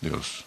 Deus.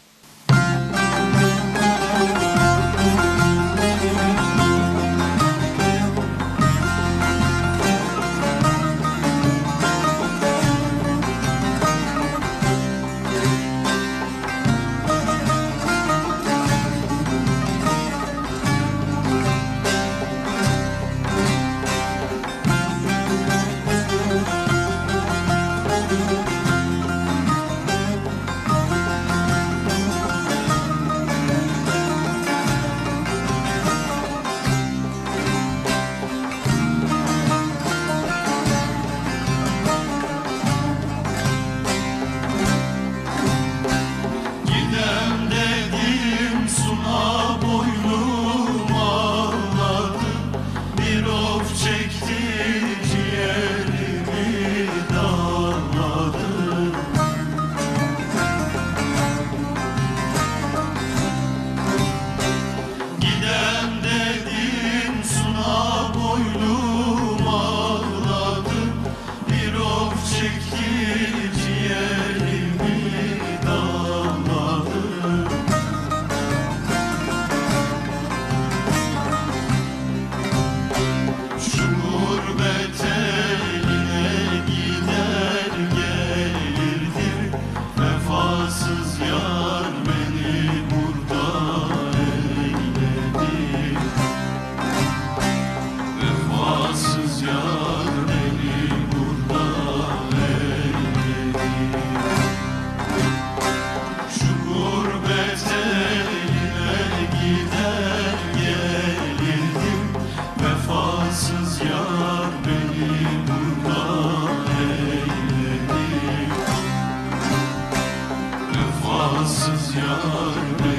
Vefasız yar